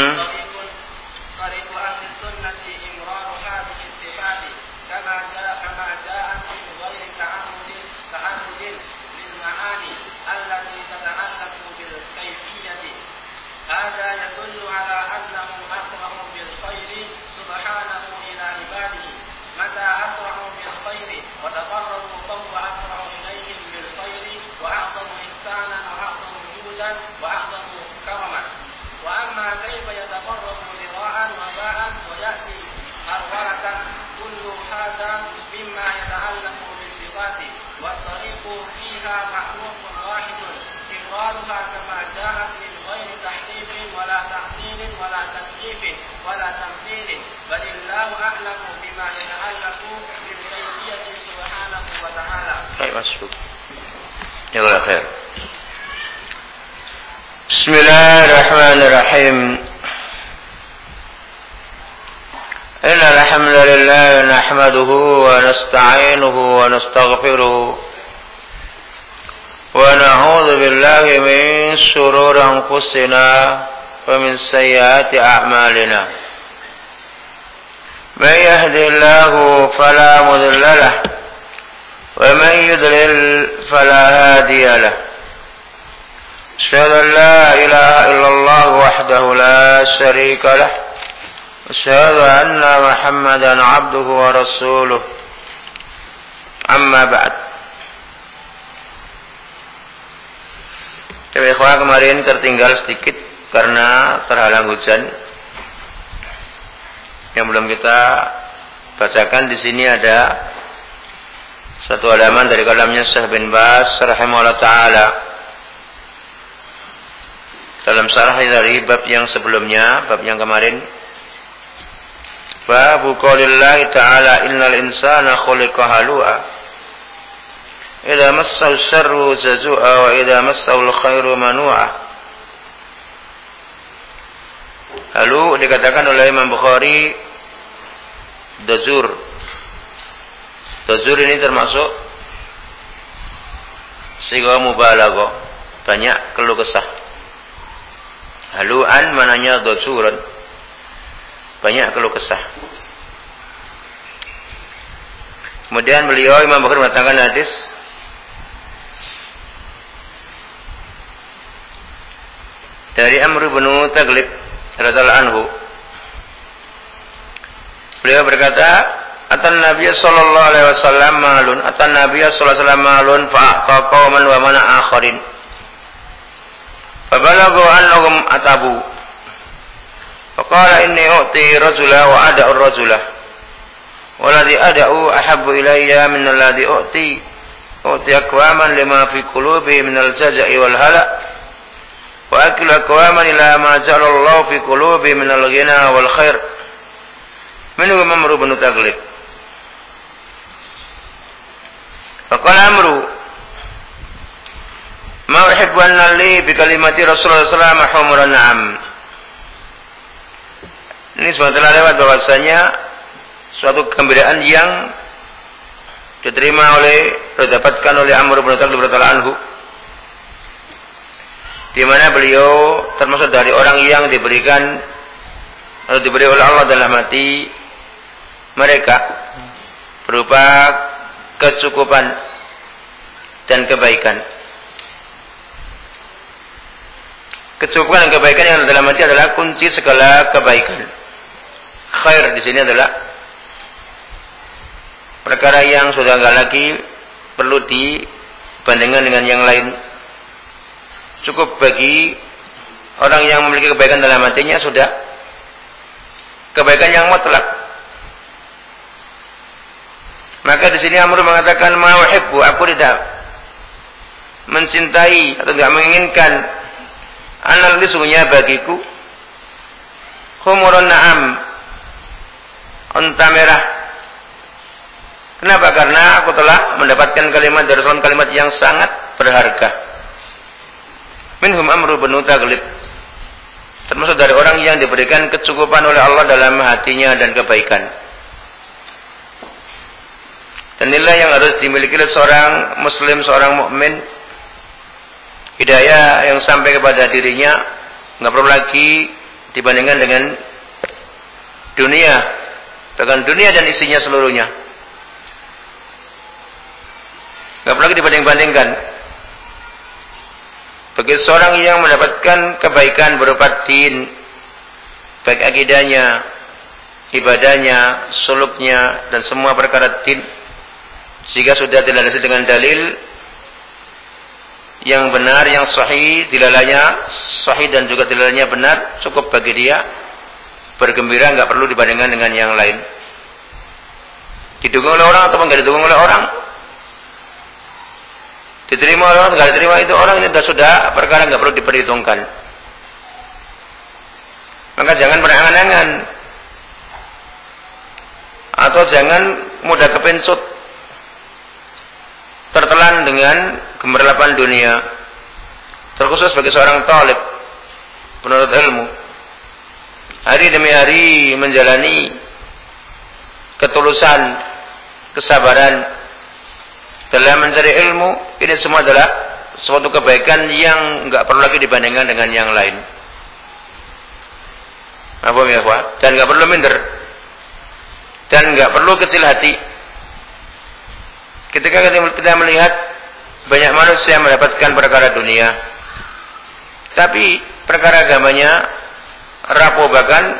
Yeah. ولا تمثيل بل الله أعلم بما يتعلق بالكيفية سبحانه وتعالى. طيب مسبوق. يلا خير. بسم الله الرحمن الرحيم إن الحمد لله نحمده ونستعينه ونستغفره ونعوذ بالله من شرور أنفسنا ومن سيئات أعمالنا من يهد الله فلا مضل له ومن يضلل فلا هادي له. أشهد أن لا إله إلا الله وحده لا شريك له أشهد أن محمدا عبده ورسوله. أما بعد. ikhwah kemarin tertinggal sedikit karena terhalang hujan. Yang belum kita bacakan di sini ada satu halaman dari kalamnya Syekh bin Bas rahimahullah taala. Dalam syarah dari bab yang sebelumnya, bab yang kemarin Bab qaulillahi ta'ala innal insana khuliqa halu'a Idza massahu syarru jazua wa idza massahu khairu manu'a. Lalu dikatakan oleh Imam Bukhari dazur. Dazur ini termasuk siga mubalaghah, banyak keluh kesah. Haluan mananya dazuran. Banyak keluh kesah. Kemudian beliau Imam Bukhari mengatakan hadis dari Amr bin Taglib radhiyallahu anhu. Beliau berkata, "Atan Nabi sallallahu alaihi wasallam malun, atan Nabi sallallahu alaihi wasallam malun fa'ata qauman wa mana akharin." Fabalagu annahum atabu. Faqala inni u'ti rajula wa ada'u rajula. Walladhi ada'u ahabbu ilayya min alladhi u'ti. U'ti akwaman lima fi qulubi min al-jaza'i wal hala' وأكل أكواما إلى ما جعل الله في قلوبهم من الغنى والخير منهم عمرو بن تغلب فقال عمرو ما أحب أن لي بكلمة رسول الله صلى الله عليه وسلم حمر النعم ini sudah telah lewat bahwasanya suatu kegembiraan yang diterima oleh didapatkan oleh Amr bin Thalib radhiyallahu anhu di mana beliau termasuk dari orang yang diberikan atau diberi oleh Allah dalam hati mereka berupa kecukupan dan kebaikan. Kecukupan dan kebaikan yang dalam hati adalah kunci segala kebaikan. Khair di sini adalah perkara yang sudah enggak lagi perlu dibandingkan dengan yang lain. Cukup bagi orang yang memiliki kebaikan dalam hatinya sudah kebaikan yang mutlak. Maka di sini Amr mengatakan mauhibbu aku tidak mencintai atau tidak menginginkan Anal sungguhnya bagiku Humurun na'am Unta merah Kenapa? Karena aku telah mendapatkan kalimat dari Rasulullah kalimat yang sangat berharga. Minhum amru benu taglib. Termasuk dari orang yang diberikan kecukupan oleh Allah dalam hatinya dan kebaikan. Dan inilah yang harus dimiliki oleh seorang muslim, seorang mukmin hidayah yang sampai kepada dirinya nggak perlu lagi dibandingkan dengan dunia dengan dunia dan isinya seluruhnya nggak perlu lagi dibanding-bandingkan bagi seorang yang mendapatkan kebaikan berupa din baik akidahnya ibadahnya suluknya dan semua perkara din jika sudah dilandasi dengan dalil yang benar, yang sahih, dilalanya sahih dan juga dilalanya benar, cukup bagi dia bergembira, nggak perlu dibandingkan dengan yang lain. Didukung oleh orang atau enggak didukung oleh orang? Diterima orang, enggak diterima itu orang ini sudah sudah perkara nggak perlu diperhitungkan. Maka jangan berangan-angan atau jangan mudah kepencut. Tertelan dengan gemerlapan dunia. Terkhusus bagi seorang talib penuntut ilmu. Hari demi hari menjalani ketulusan kesabaran dalam mencari ilmu ini semua adalah suatu kebaikan yang nggak perlu lagi dibandingkan dengan yang lain. Apa ya dan nggak perlu minder. Dan nggak perlu kecil hati. Ketika kita melihat banyak manusia mendapatkan perkara dunia, tapi perkara agamanya rapuh bahkan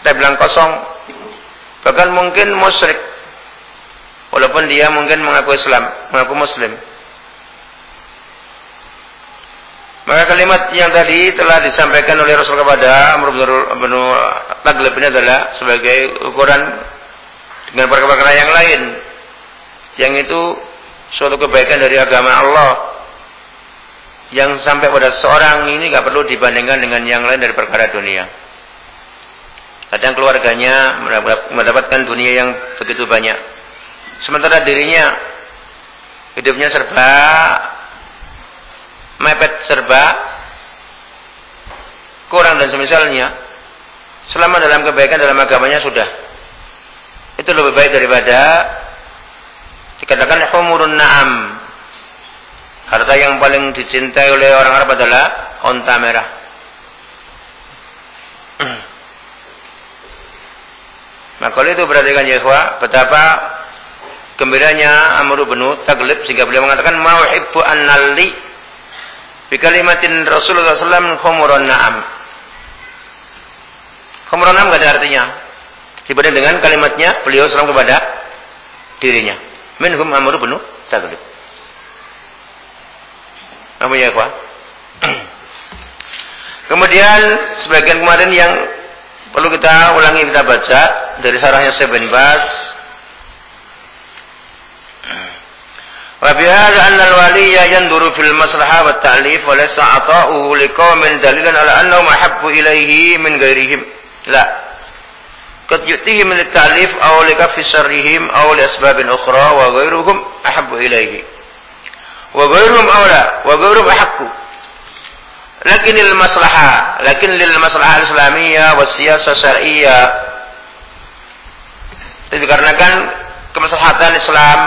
kita bilang kosong, bahkan mungkin musyrik, walaupun dia mungkin mengaku Islam, mengaku Muslim. Maka kalimat yang tadi telah disampaikan oleh Rasul kepada Amr bin Taglib ini adalah sebagai ukuran dengan perkara-perkara yang lain yang itu suatu kebaikan dari agama Allah yang sampai pada seorang ini nggak perlu dibandingkan dengan yang lain dari perkara dunia. Kadang keluarganya mendapatkan dunia yang begitu banyak. Sementara dirinya hidupnya serba mepet serba kurang dan semisalnya selama dalam kebaikan dalam agamanya sudah itu lebih baik daripada Dikatakan humurun na'am. Harta yang paling dicintai oleh orang Arab adalah onta merah. Maka oleh itu perhatikan ya betapa gembiranya Amr bin Taglib sehingga beliau mengatakan mauhibbu annalli bi kalimatin Rasulullah SAW khumurun na'am. Khumurun na'am enggak ada artinya. Dibanding dengan kalimatnya beliau salam kepada dirinya. Minhum Amr bin Taglib. Apa ya, Pak? Kemudian sebagian kemarin yang perlu kita ulangi kita baca dari sarahnya Syekh Bas. وفي هذا أن الولي ينظر في المصلحة والتعليف وليس عطاؤه لقوم دليلا على أنهم أحب إليه من غيرهم لا قد يؤتيهم للتعليف أو لكف شرهم أو لأسباب أخرى وغيرهم أحب إليه وغيرهم أولى وغيرهم أحق لكن المصلحة لكن للمصلحة الإسلامية والسياسة الشرعية dikarenakan kemaslahatan Islam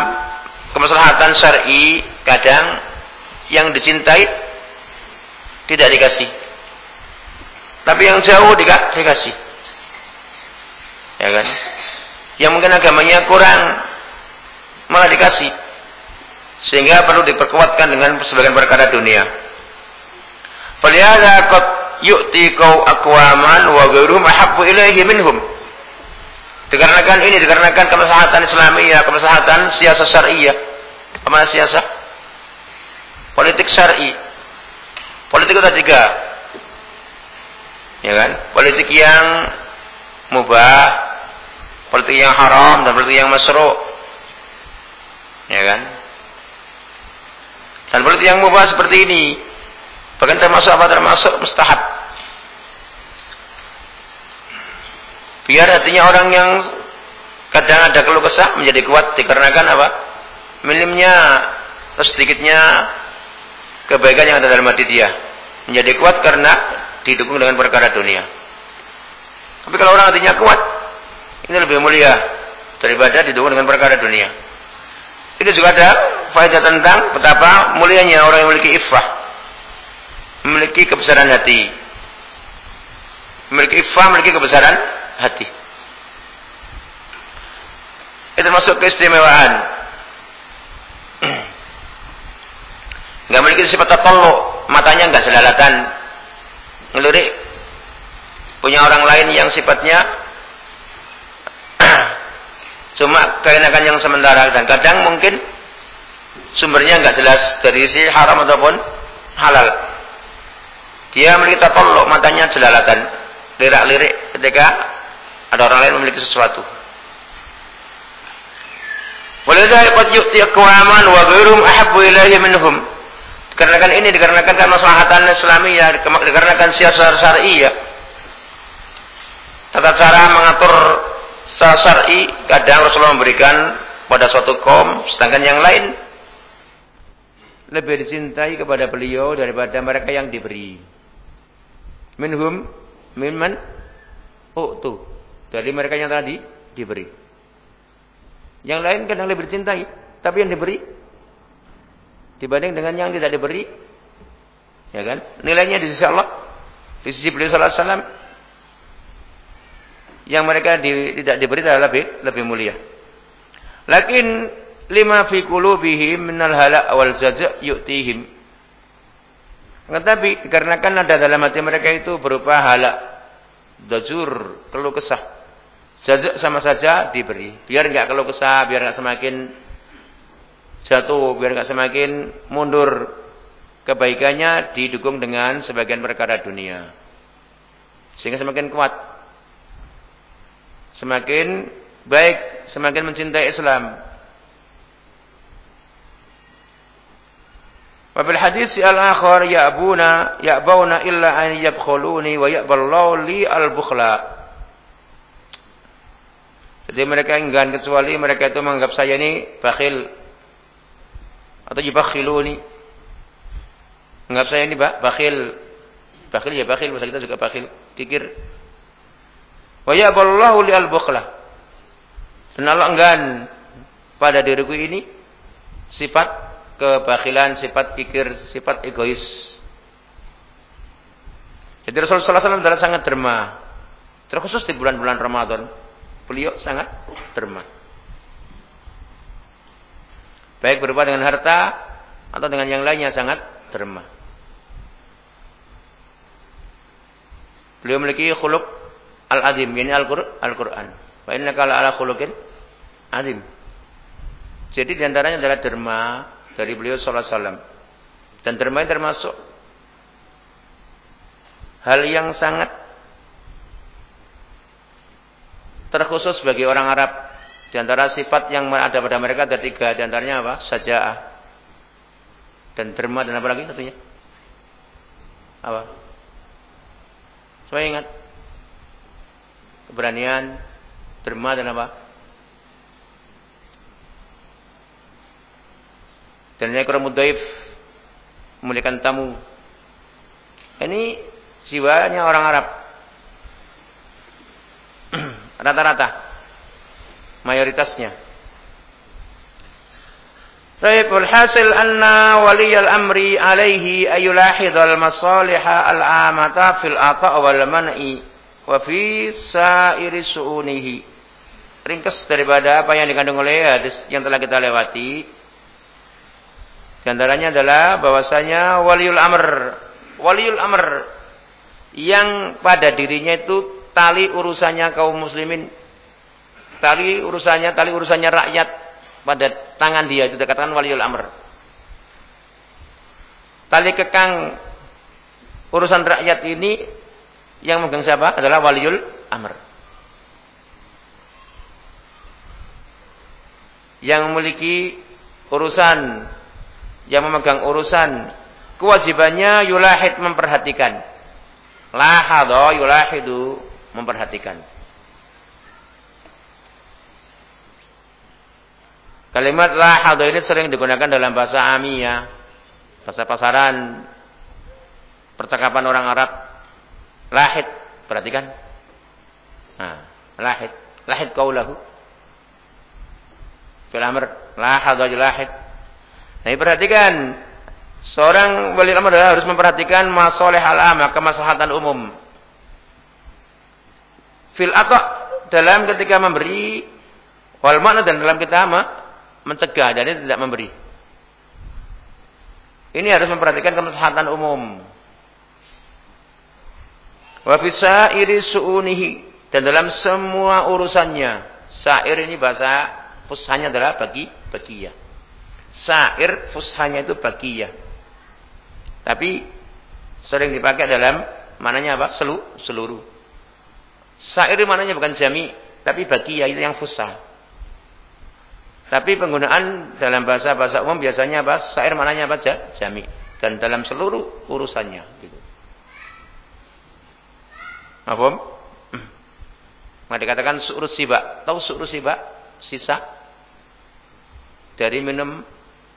kemaslahatan syar'i kadang yang dicintai tidak dikasih. Tapi yang jauh dikasih ya kan? Yang mungkin agamanya kurang malah dikasih. Sehingga perlu diperkuatkan dengan sebagian perkara dunia. Falihada qad yu'ti kau akwaman wa ghairuhum ahabbu ilaihi minhum. Dikarenakan ini dikarenakan kemaslahatan Islamiyah, kemaslahatan siasat syariah. Apa siasat? Politik syar'i. Politik itu ada tiga. Ya kan? Politik yang mubah, politik yang haram dan politik yang masru'. Ya kan? Dan politik yang mubah seperti ini Bahkan termasuk apa? Termasuk mustahab. Biar hatinya orang yang kadang ada keluh kesah menjadi kuat dikarenakan apa? Minimnya atau sedikitnya kebaikan yang ada dalam hati dia. Menjadi kuat karena didukung dengan perkara dunia. Tapi kalau orang hatinya kuat, ini lebih mulia daripada didukung dengan perkara dunia. Ini juga ada faedah tentang betapa mulianya orang yang memiliki iffah memiliki kebesaran hati. Memiliki iffah, memiliki kebesaran hati. Itu termasuk keistimewaan. Enggak memiliki sifat tatalluk, matanya enggak selalatan. Ngelirik. Punya orang lain yang sifatnya cuma keenakan yang sementara dan kadang mungkin sumbernya enggak jelas dari si haram ataupun halal. Dia memiliki tatalluk, matanya jelalatan. Lirak-lirik ketika ada orang lain memiliki sesuatu. Walidha qad yu'ti aqwaman wa ghairum ahabbu ilaihi minhum. Dikarenakan ini dikarenakan kan maslahatan Islamiyah, dikarenakan siasat syariah. Tata cara mengatur secara syar'i kadang Rasulullah memberikan pada suatu kaum sedangkan yang lain lebih dicintai kepada beliau daripada mereka yang diberi. Minhum mimman utu. Dari mereka yang tadi diberi. Yang lain kadang lebih dicintai, tapi yang diberi dibanding dengan yang tidak diberi ya kan? Nilainya di sisi Allah, di sisi beliau sallallahu alaihi wasallam yang mereka di, tidak diberi adalah lebih lebih mulia. Lakin lima fi qulubihim minal hala wal jaza' yu'tihim tetapi dikarenakan ada dalam hati mereka itu berupa halak, dajur, keluh kesah. Sama saja diberi. Biar enggak keluh kesah, biar enggak semakin jatuh, biar enggak semakin mundur. Kebaikannya didukung dengan sebagian perkara dunia. Sehingga semakin kuat. Semakin baik, semakin mencintai Islam. Wabil hadis al-akhar ya'buna ya'bauna illa an yabkhuluni wa ya'ballahu li al-bukhla. Jadi mereka enggan kecuali mereka itu menganggap saya ini bakhil atau yubakhiluni. Menganggap saya ini bakhil. Bakhil ya bakhil, bahasa kita juga bakhil, kikir. Wa ya'ballahu li al-bukhla. Dan Allah enggan pada diriku ini sifat kebakilan, sifat kikir, sifat egois. Jadi Rasulullah SAW adalah sangat derma. Terkhusus di bulan-bulan Ramadan. Beliau sangat derma. Baik berupa dengan harta atau dengan yang lainnya sangat derma. Beliau memiliki khuluk al-azim, ini Al-Quran. Wa inna kala ala khulukin azim. Jadi di antaranya adalah derma, dari beliau sallallahu alaihi wasallam. Dan derma termasuk hal yang sangat terkhusus bagi orang Arab. Di antara sifat yang ada pada mereka ada tiga. Di antaranya apa? Saja'ah. Dan derma dan apa lagi satunya? Apa? Saya ingat. Keberanian, derma dan apa? Dan yang kurang mudaif memuliakan tamu. Ini jiwanya orang Arab. Rata-rata. Mayoritasnya. Baik, hasil anna waliyal amri alaihi ayulahidhal masaliha al-amata fil ata' wal man'i wa fi sa'iri su'unihi. Ringkas daripada apa yang dikandung oleh hadis yang telah kita lewati di adalah bahwasanya waliul amr. Waliul amr yang pada dirinya itu tali urusannya kaum muslimin, tali urusannya tali urusannya rakyat pada tangan dia itu dikatakan waliul amr. Tali kekang urusan rakyat ini yang memegang siapa? Adalah waliul amr. Yang memiliki urusan, yang memegang urusan, kewajibannya yulahid memperhatikan. Lahadha yulahidu memperhatikan. Kalimat lahadha ini sering digunakan dalam bahasa amiyah, bahasa pasaran, percakapan orang Arab Lahid, perhatikan. Nah, lahid, lahid kaulahu. Fil amr, wa lahid. Nah, perhatikan seorang wali amr harus memperhatikan masalah al-amah, kemaslahatan umum. Fil atau dalam ketika memberi wal makna dan dalam kita mencegah dan tidak memberi. Ini harus memperhatikan kemaslahatan umum. Wa fi sa'iri su'unihi dan dalam semua urusannya. Sa'ir ini bahasa fushanya adalah bagi bagiyah. Sa'ir fushanya itu bagiyah. Tapi sering dipakai dalam mananya apa? Selu, seluruh. Sa'ir mananya bukan jami, tapi bagiyah itu yang fusah. Tapi penggunaan dalam bahasa-bahasa umum biasanya apa? Sa'ir mananya apa? Jami. Dan dalam seluruh urusannya. Gitu. Apa? Maka dikatakan su'rus siba. Tahu su'rus siba? Sisa dari minum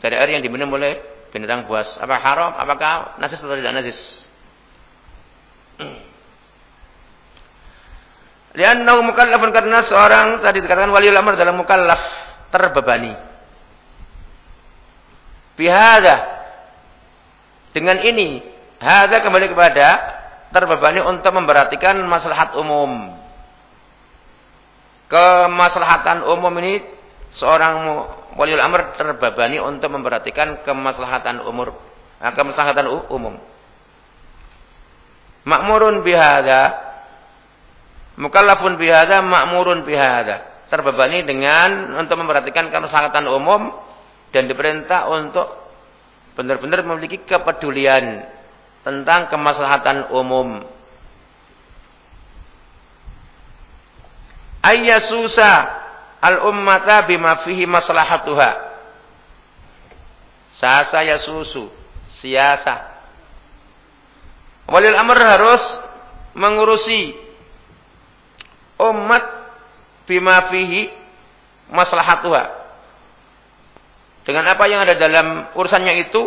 dari air yang diminum oleh binatang buas. Apa haram? Apakah najis atau tidak najis? Liannahu mukallafun karena seorang tadi dikatakan wali amr dalam mukallaf terbebani. Bihada dengan ini hada kembali kepada terbebani untuk memperhatikan maslahat umum. Kemaslahatan umum ini seorang waliul amr terbebani untuk memperhatikan kemaslahatan umur, nah, kemaslahatan umum. Makmurun bihada, mukallafun bihada, makmurun bihada. Terbebani dengan untuk memperhatikan kemaslahatan umum dan diperintah untuk benar-benar memiliki kepedulian tentang kemaslahatan umum. Ayyasusa al-ummata bima fihi maslahatuha. Sasa yasusu, siasa. Walil amr harus mengurusi umat bima fihi maslahatuha. Dengan apa yang ada dalam urusannya itu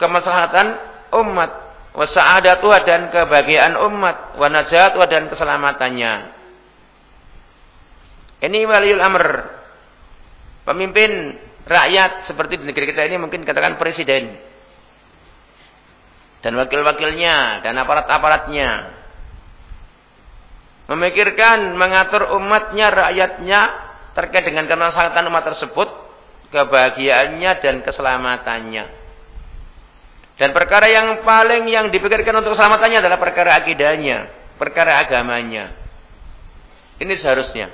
kemaslahatan umat wa sa'adatuha dan kebahagiaan umat wa najatuha dan keselamatannya. Ini waliul amr. Pemimpin rakyat seperti di negeri kita ini mungkin katakan presiden. Dan wakil-wakilnya dan aparat-aparatnya memikirkan mengatur umatnya rakyatnya terkait dengan kemaslahatan umat tersebut kebahagiaannya dan keselamatannya dan perkara yang paling yang dipikirkan untuk keselamatannya adalah perkara akidahnya, perkara agamanya. Ini seharusnya.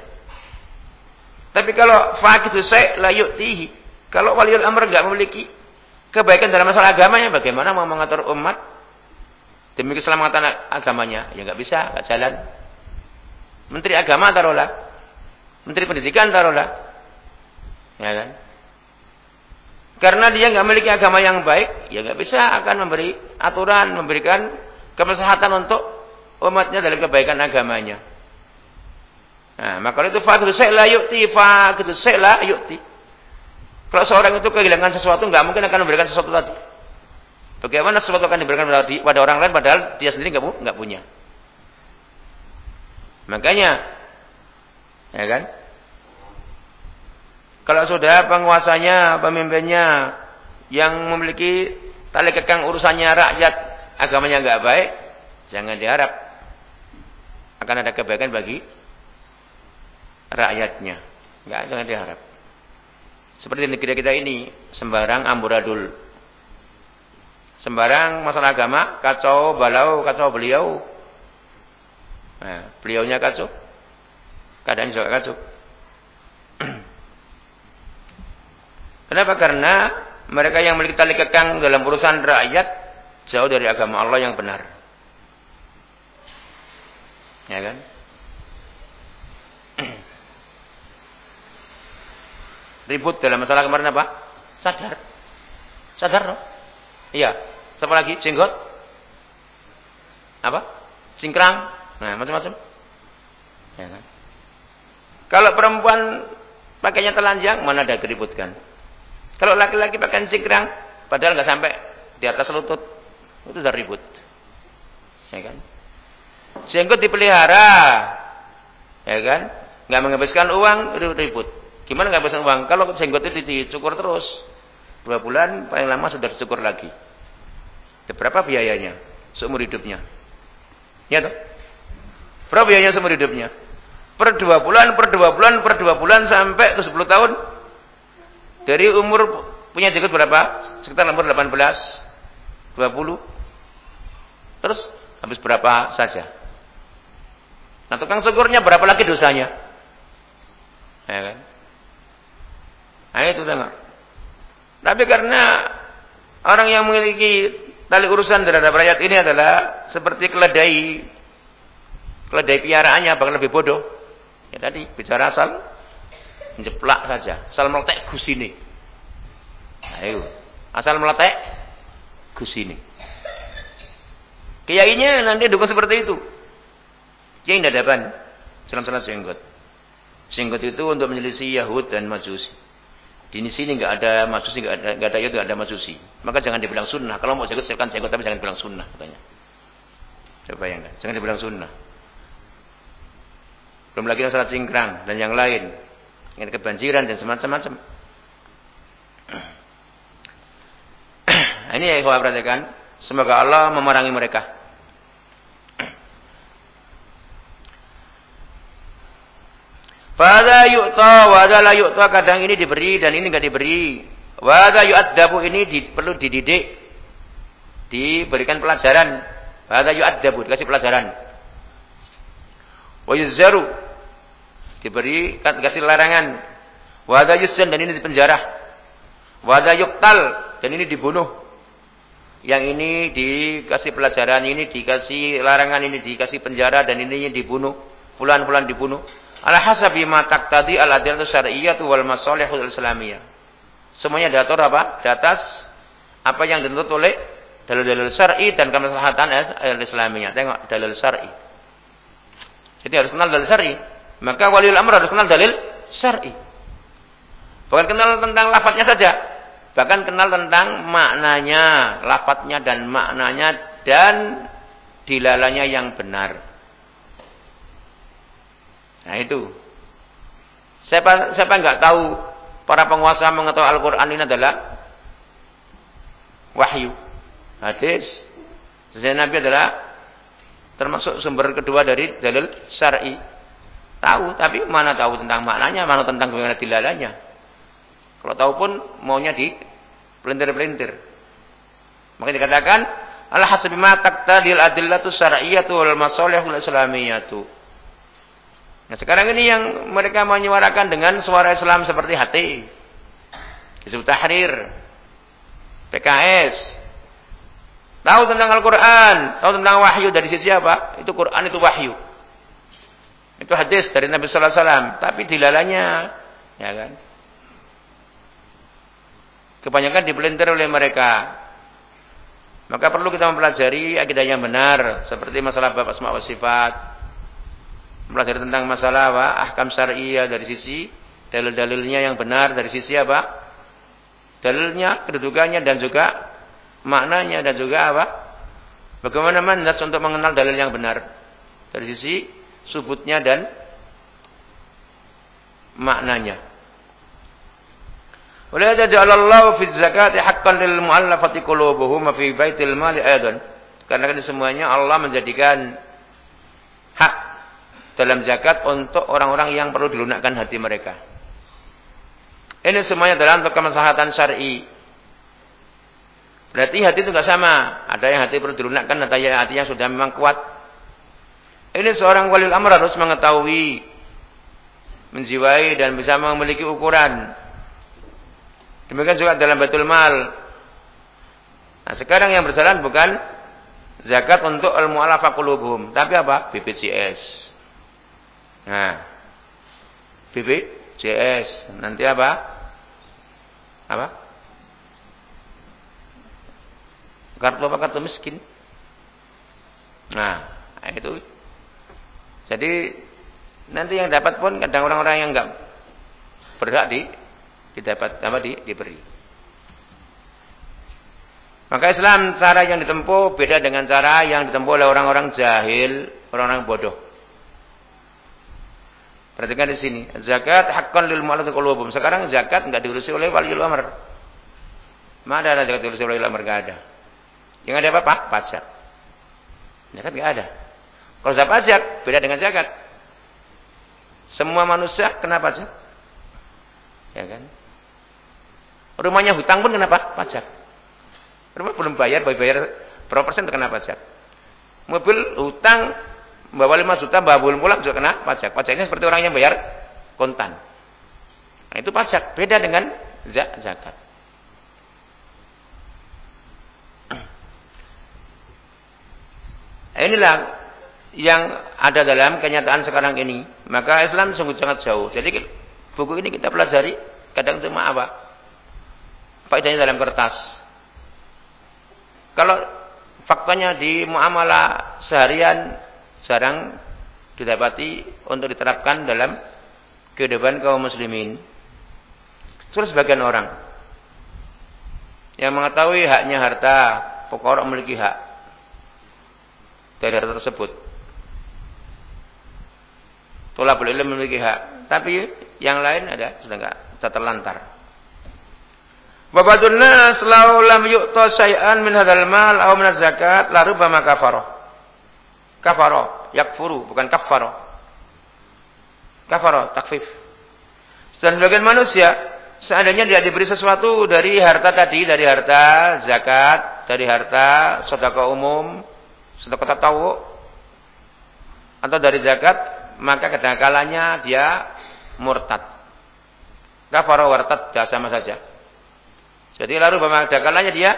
Tapi kalau fakidu saya la yu'tihi. Kalau waliul amr enggak memiliki kebaikan dalam masalah agamanya, bagaimana mau mengatur umat demi keselamatan agamanya? Ya enggak bisa, enggak jalan. Menteri agama taruhlah. Menteri pendidikan taruhlah. Ya kan? Karena dia nggak memiliki agama yang baik, ya nggak bisa akan memberi aturan, memberikan kemaslahatan untuk umatnya dalam kebaikan agamanya. Nah, maka itu fakir la yukti, fakir la yukti. Kalau seorang itu kehilangan sesuatu, nggak mungkin akan memberikan sesuatu tadi. Bagaimana sesuatu akan diberikan pada orang lain, padahal dia sendiri nggak punya. Makanya, ya kan? Kalau sudah penguasanya, pemimpinnya yang memiliki tali kekang urusannya rakyat, agamanya nggak baik, jangan diharap akan ada kebaikan bagi rakyatnya. Nggak, jangan diharap. Seperti negeri kita ini, sembarang amburadul. Sembarang masalah agama, kacau balau, kacau beliau. Nah, beliaunya kacau. Kadang juga kacau. Kenapa? Karena mereka yang memiliki tali kekang dalam urusan rakyat jauh dari agama Allah yang benar. Ya kan? Ribut dalam masalah kemarin apa? Sadar. Sadar loh. Iya. Siapa lagi? Jenggot? Apa? Singkrang? Nah, macam-macam. Ya kan? Kalau perempuan pakainya telanjang, mana ada keributkan? Kalau laki-laki pakai cingkrang, padahal nggak sampai di atas lutut, itu sudah ribut. Ya kan? Jenggot dipelihara, ya kan? Nggak menghabiskan uang, ribut. Gimana nggak menghabiskan uang? Kalau jenggot itu dicukur terus, dua bulan paling lama sudah dicukur lagi. Berapa biayanya? Seumur hidupnya. Ya toh? Berapa biayanya seumur hidupnya? Per dua bulan, per dua bulan, per dua bulan sampai ke sepuluh tahun dari umur punya jenggot berapa? Sekitar umur 18, 20. Terus habis berapa saja? Nah tukang syukurnya berapa lagi dosanya? Ya kan? Nah itu tengok. Tapi karena orang yang memiliki tali urusan terhadap rakyat ini adalah seperti keledai. Keledai piaraannya bahkan lebih bodoh. Ya tadi bicara asal Njeplak saja. Asal meletek gus ini. Ayo. Asal meletek gus ini. Kiainya nanti dukung seperti itu. Kiai tidak dapat. Salam-salam jenggot. Jenggot itu untuk menyelisih Yahud dan Majusi. Di sini nggak ada Majusi, nggak ada nggak ada Yahud, nggak ada Majusi. Maka jangan dibilang sunnah. Kalau mau jenggot silakan jenggot, tapi jangan dibilang sunnah katanya. Coba bayangkan, jangan dibilang sunnah. Belum lagi masalah cingkrang dan yang lain ingin kebanjiran dan semacam-macam. Ini ya ikhwah perhatikan. Semoga Allah memerangi mereka. Fada yu'ta wa la yu'ta kadang ini diberi dan ini enggak diberi. Wada yu'addabu ini di, perlu dididik. Diberikan pelajaran. Wada yu'addabu dikasih pelajaran. Wa diberi kasih larangan. Wada yusjan dan ini dipenjara. Wada yuktal dan ini dibunuh. Yang ini dikasih pelajaran, ini dikasih larangan, ini dikasih penjara dan ini dibunuh. Bulan-bulan dibunuh. Ala hasabi ma taqtadi al adillatu wal masalihul islamiyah. Semuanya diatur apa? Di atas apa yang dituntut oleh dalil-dalil syar'i dan kemaslahatan al-islamiyah. Tengok dalil syar'i. Jadi harus kenal dalil syar'i. Maka waliul amr harus kenal dalil syar'i. Bukan kenal tentang lafadznya saja. Bahkan kenal tentang maknanya, lafadznya dan maknanya dan dilalanya yang benar. Nah itu. Siapa siapa enggak tahu para penguasa mengetahui Al-Qur'an ini adalah wahyu. Hadis. Sesuai Nabi adalah termasuk sumber kedua dari dalil syar'i. Tahu, tapi mana tahu tentang maknanya, mana tentang bagaimana dilalanya. Kalau tahu pun maunya di pelintir-pelintir. Maka dikatakan ala hasbi ma taqtadil adillatu syar'iyyatu wal masalihul islamiyatu. Nah, sekarang ini yang mereka menyuarakan dengan suara Islam seperti hati. Hizbut Tahrir, PKS. Tahu tentang Al-Qur'an, tahu tentang wahyu dari sisi apa? Itu Quran itu wahyu. Itu hadis dari Nabi sallallahu alaihi wasallam, tapi dilalanya ya kan. Kebanyakan dipelintir oleh mereka. Maka perlu kita mempelajari akidah yang benar seperti masalah bab asma wa sifat. Mempelajari tentang masalah apa? ahkam syariah dari sisi dalil-dalilnya yang benar dari sisi apa? Dalilnya, kedudukannya dan juga maknanya dan juga apa? Bagaimana mandat untuk mengenal dalil yang benar dari sisi subutnya dan maknanya. Wala taj'alallahu fi zakati haqqan lil mu'allafati qulubuhum fi baitil mali aidan. Karena kan semuanya Allah menjadikan hak dalam zakat untuk orang-orang yang perlu dilunakkan hati mereka. Ini semuanya dalam untuk kemaslahatan syar'i. Berarti hati itu enggak sama. Ada yang hati perlu dilunakkan, ada yang hati yang sudah memang kuat. Ini seorang wali amr harus mengetahui, menjiwai dan bisa memiliki ukuran. Demikian juga dalam betul mal. Nah, sekarang yang berjalan bukan zakat untuk al-mu'alafa qulubuhum, tapi apa? BPJS. Nah, BPJS. Nanti apa? Apa? Kartu apa? Kartu miskin. Nah, itu. Jadi nanti yang dapat pun kadang orang-orang yang enggak berhak di didapat apa di diberi. Maka Islam cara yang ditempuh beda dengan cara yang ditempuh oleh orang-orang jahil, orang-orang bodoh. Perhatikan di sini, zakat hakkan lil mu'allafati qulubum. Sekarang zakat enggak diurusi oleh waliul amr. Mana ada zakat diurusi oleh waliul amr enggak ada. Yang ada apa? Pajak. Zakat enggak ada. Kalau zakat pajak beda dengan zakat. Semua manusia kena pajak. Ya kan? Rumahnya hutang pun kenapa? Pajak. Rumah belum bayar, bayar berapa persen terkena pajak. Mobil hutang bawa 5 juta, bawa belum pulang juga kena pajak. Pajaknya seperti orang yang bayar kontan. Nah, itu pajak. Beda dengan zakat. Inilah yang ada dalam kenyataan sekarang ini. Maka Islam sungguh sangat jauh. Jadi buku ini kita pelajari kadang cuma apa? faedahnya dalam kertas. Kalau faktanya di muamalah seharian jarang didapati untuk diterapkan dalam kehidupan kaum muslimin. Terus sebagian orang yang mengetahui haknya harta, pokok memiliki hak dari harta tersebut. Tolak boleh memiliki hak, tapi yang lain ada sudah enggak terlantar. Wabadun nas lau lam yu'ta syai'an min hadzal mal aw min zakat la rubbama kafara. Kafara, yakfuru, bukan kafara. Kafara, takfif. Dan sebagian manusia, seandainya dia diberi sesuatu dari harta tadi, dari harta zakat, dari harta sedekah umum, sedekah tahu, atau dari zakat, maka kadang kalanya dia murtad. Kafara wartad, sama saja. Jadi lalu ada kalanya dia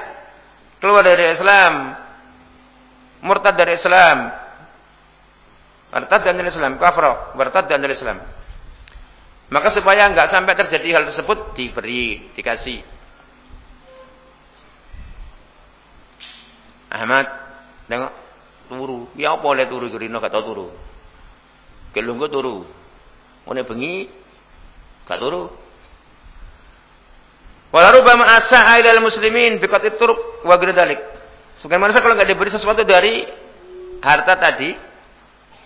keluar dari Islam, murtad dari Islam, murtad dari Islam, kafir, murtad dari Islam. Maka supaya enggak sampai terjadi hal tersebut diberi, dikasih. Ahmad, tengok turu. Ya apa oleh turu Rino gak tau turu. Kelunggu turu. Ngene bengi gak turu. Walau rubama asa ilal muslimin biqat turuk wa gredalik. Sebagai manusia kalau nggak diberi sesuatu dari harta tadi,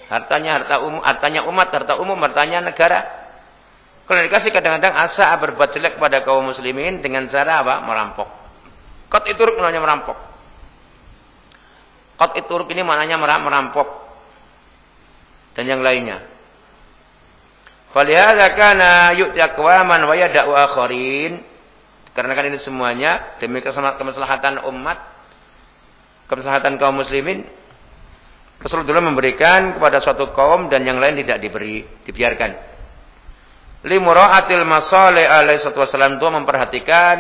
hartanya harta umum, hartanya umat, harta umum, hartanya negara. Kalau dikasih kadang-kadang asa berbuat jelek pada kaum muslimin dengan cara apa? Merampok. Qat ituruk namanya merampok. Qat ituruk ini maknanya merampok. Dan yang lainnya. Falihada kana yu'ti aqwaman wa yada'u akharin karena kan ini semuanya demi kemaslahatan umat, kemaslahatan kaum muslimin. Rasulullah memberikan kepada suatu kaum dan yang lain tidak diberi, dibiarkan. Limura'atil masalih alaihi wasallam itu memperhatikan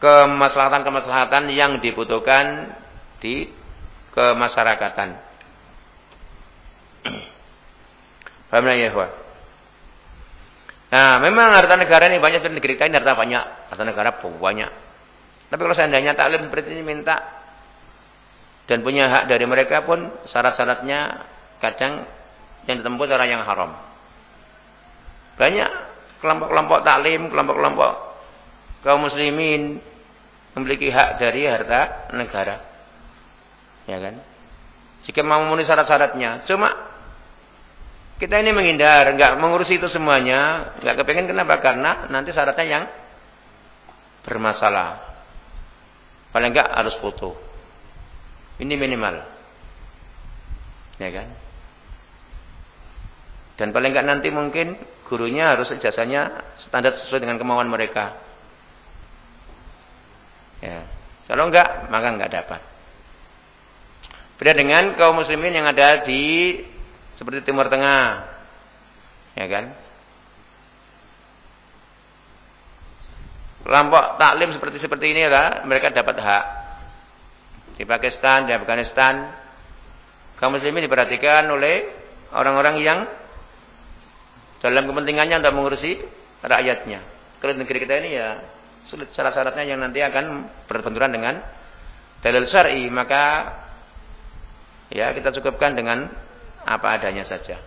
kemaslahatan-kemaslahatan yang dibutuhkan di kemasyarakatan. Paham ya, Nah, memang harta negara ini banyak, negeri kita ini harta banyak. Harta negara banyak. Tapi kalau seandainya taklim seperti ini minta dan punya hak dari mereka pun syarat-syaratnya kadang yang ditempuh cara yang haram. Banyak kelompok-kelompok taklim, kelompok-kelompok kaum muslimin memiliki hak dari harta negara. Ya kan? Jika mau memenuhi syarat-syaratnya. Cuma kita ini menghindar, nggak mengurusi itu semuanya, nggak kepengen kenapa? Karena nanti syaratnya yang bermasalah. Paling nggak harus foto. Ini minimal. Ya kan? Dan paling nggak nanti mungkin gurunya harus ijazahnya standar sesuai dengan kemauan mereka. Ya. Kalau enggak, maka enggak dapat. Beda dengan kaum muslimin yang ada di Seperti Timur Tengah. Ya kan? Kelompok taklim seperti seperti ini ya, mereka dapat hak. Di Pakistan, di Afghanistan, kaum muslimin diperhatikan oleh orang-orang yang dalam kepentingannya untuk mengurusi rakyatnya. Kalau negeri kita ini ya sulit syarat-syaratnya yang nanti akan berbenturan dengan dalil syar'i, maka ya kita cukupkan dengan apa adanya saja.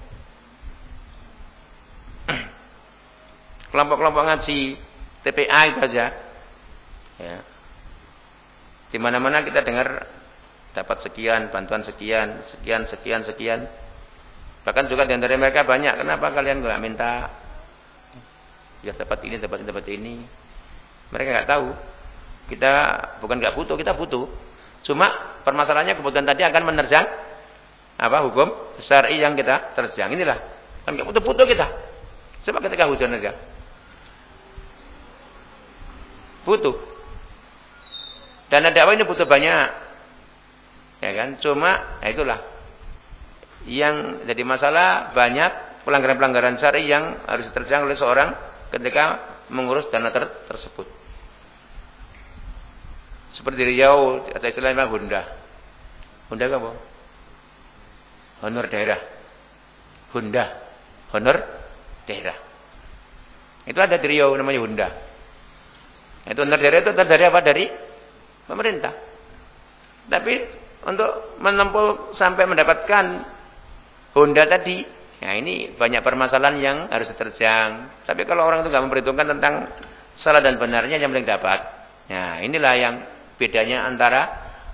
Kelompok-kelompok ngaji TPA itu saja. Ya. Di mana-mana kita dengar dapat sekian, bantuan sekian, sekian, sekian, sekian. Bahkan juga di antara mereka banyak. Kenapa kalian nggak minta biar dapat ini, dapat ini, dapat ini? Mereka nggak tahu. Kita bukan nggak butuh, kita butuh. Cuma permasalahannya kebutuhan tadi akan menerjang apa hukum syar'i yang kita terjang. Inilah kan nggak butuh-butuh kita. Coba ketika hujan aja. Butuh. Dana dakwah ini butuh banyak. Ya kan? Cuma ya itulah. Yang jadi masalah banyak pelanggaran-pelanggaran syari yang harus diterjang oleh seorang ketika mengurus dana ter tersebut. Seperti Riau, atau istilahnya Honda. Honda apa? Honor daerah. Honda. Honor daerah. Itu ada Riau namanya Honda. Itu dari itu dari apa? Dari pemerintah. Tapi untuk menempuh sampai mendapatkan Honda tadi, ya ini banyak permasalahan yang harus diterjang. Tapi kalau orang itu nggak memperhitungkan tentang salah dan benarnya yang paling dapat. Nah, inilah yang bedanya antara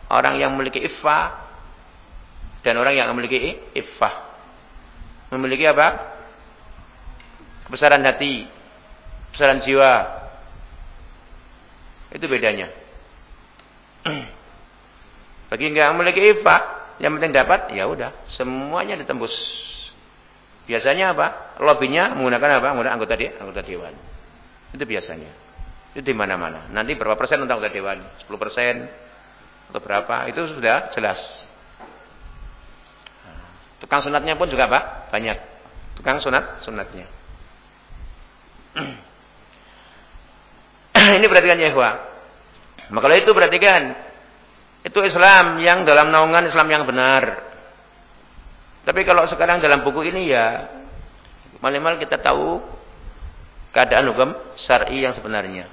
orang yang memiliki iffah dan orang yang memiliki iffah. Memiliki apa? Kebesaran hati, kebesaran jiwa, itu bedanya. Bagi nggak memiliki IFA, yang penting dapat, ya udah, semuanya ditembus. Biasanya apa? Lobbynya menggunakan apa? Menggunakan anggota de anggota dewan. Itu biasanya. Itu di mana-mana. Nanti berapa persen untuk anggota dewan? 10 persen atau berapa? Itu sudah jelas. Tukang sunatnya pun juga pak banyak. Tukang sunat sunatnya. ini perhatikan ya ikhwah. Maka kalau itu perhatikan. Itu Islam yang dalam naungan Islam yang benar. Tapi kalau sekarang dalam buku ini ya minimal kita tahu keadaan hukum syar'i yang sebenarnya.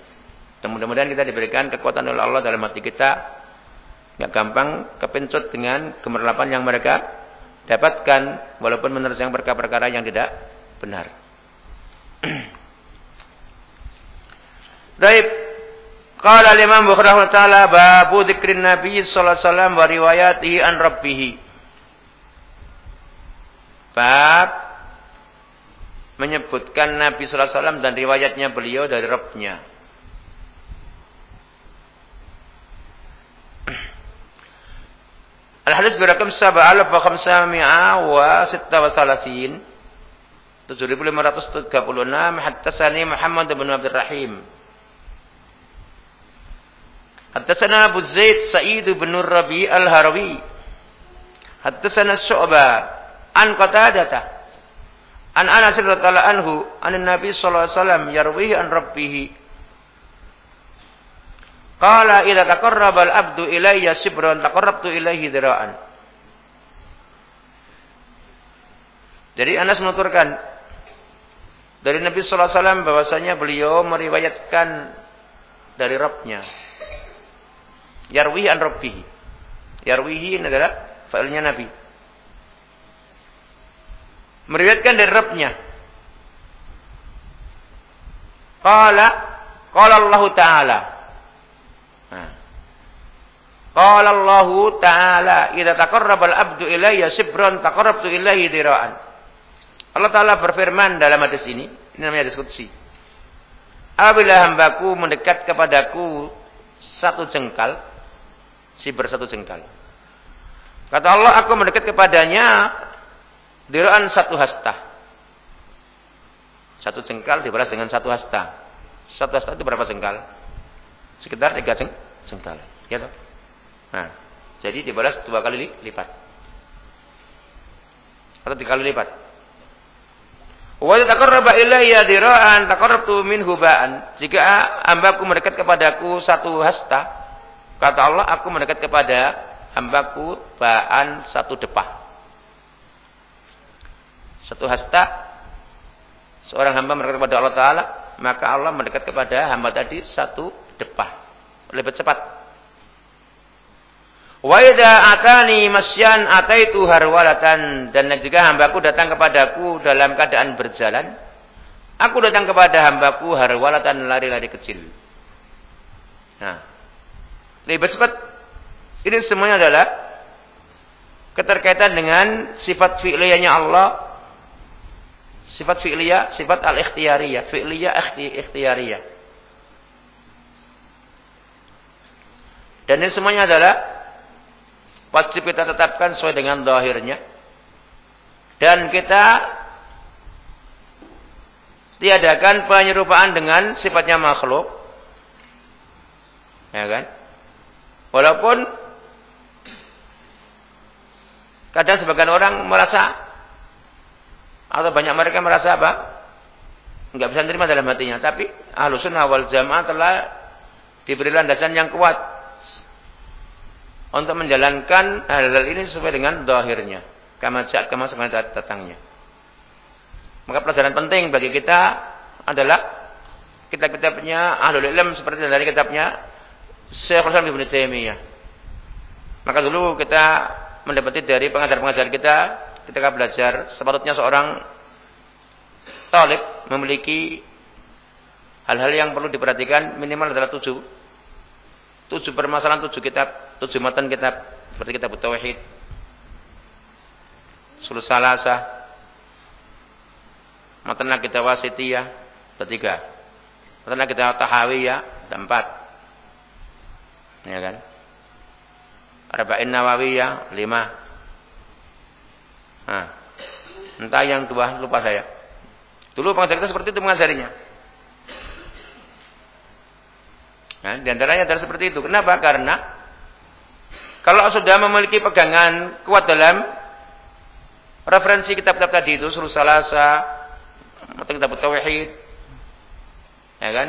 Dan mudah-mudahan kita diberikan kekuatan oleh Allah dalam hati kita. Gak gampang kepencut dengan gemerlapan yang mereka dapatkan walaupun menerjang perkara-perkara yang tidak benar. Baik. Qala al-Imam Bukhari taala babu dzikrin Nabi sallallahu alaihi wasallam wa riwayatihi an rabbih. Bab menyebutkan Nabi sallallahu alaihi wasallam dan riwayatnya beliau dari Rabbnya. Al-Hadis berakam sabah alaf wa khamsami'a wa sitta wa salasin. 7536 hatta hattasani Muhammad bin Abdul Rahim. hatta sana Abu Zaid Sa'id bin Rabi Al-Harawi. Hattasana Su'ba an Qatadah. An Anas radhiyallahu anhu, an Nabi sallallahu alaihi wasallam yarwihi an rabbih Qala idza taqarrabal abdu ilayya sibran taqarrabtu ilayhi dira'an. Jadi Anas menuturkan dari Nabi sallallahu alaihi wasallam bahwasanya beliau meriwayatkan dari Rabbnya. Yarwihi an Rabbih. Yarwihi negara fa'ilnya Nabi. Meriwayatkan dari Rabbnya. Qala qala Allah Ta'ala. Qala Allah Ta'ala, "Idza taqarraba al-'abdu ilayya sibran taqarrabtu ilayhi dira'an." Allah Ta'ala berfirman dalam hadis ini, ini namanya hadis qudsi. Apabila hambaku mendekat kepadaku satu jengkal, si bersatu jengkal. Kata Allah, aku mendekat kepadanya diraan satu hasta. Satu jengkal dibalas dengan satu hasta. Satu hasta itu berapa jengkal? Sekitar tiga jeng jengkal. Ya toh? Nah, jadi dibalas dua kali lipat. Atau tiga kali lipat. Wa taqarraba ilayya dira'an taqarrabtu minhu ba'an. Jika hambaku mendekat kepadaku satu hasta, kata Allah, aku mendekat kepada hambaku ba'an satu depah. Satu hasta seorang hamba mendekat kepada Allah taala, maka Allah mendekat kepada hamba tadi satu depah. Lebih cepat. Wa idza atani masyan ataitu harwalatan. Dan jika hambaku datang kepadaku dalam keadaan berjalan aku datang kepada hambaku harwalatan lari-lari kecil. Nah, lebih cepat. Ini semuanya adalah keterkaitan dengan sifat fi'liyahnya Allah. Sifat fi'liyah, sifat al-ikhtiyariyah, fi'liyah ikhtiyariyah. Dan ini semuanya adalah Wajib kita tetapkan sesuai dengan zahirnya. Dan kita tiadakan penyerupaan dengan sifatnya makhluk. Ya kan? Walaupun kadang sebagian orang merasa atau banyak mereka merasa apa? Enggak bisa terima dalam hatinya. Tapi ahlu sunnah wal jamaah telah diberi landasan yang kuat untuk menjalankan hal-hal ini sesuai dengan dohirnya. Kama jat kama sebenarnya datangnya. Maka pelajaran penting bagi kita adalah kitab-kitabnya ahlul ilm seperti dari kitabnya Syekhul Islam Ibnu Taimiyah. Maka dulu kita mendapati dari pengajar-pengajar kita ketika belajar sepatutnya seorang talib memiliki hal-hal yang perlu diperhatikan minimal adalah tujuh tujuh permasalahan tujuh kitab tujuh matan kitab seperti kitab tauhid. Sulus salasa matan kitab wasitiyah ketiga matan kitab tahawiyah empat ya kan? Arba'in nawawiyah lima. Nah entah yang dua lupa saya. Dulu pengajar kita seperti itu mengajarinya. Nah, di antaranya adalah seperti itu. Kenapa? Karena kalau sudah memiliki pegangan kuat dalam referensi kitab-kitab tadi itu, Surah Salasa, atau kitab Tauhid, ya kan?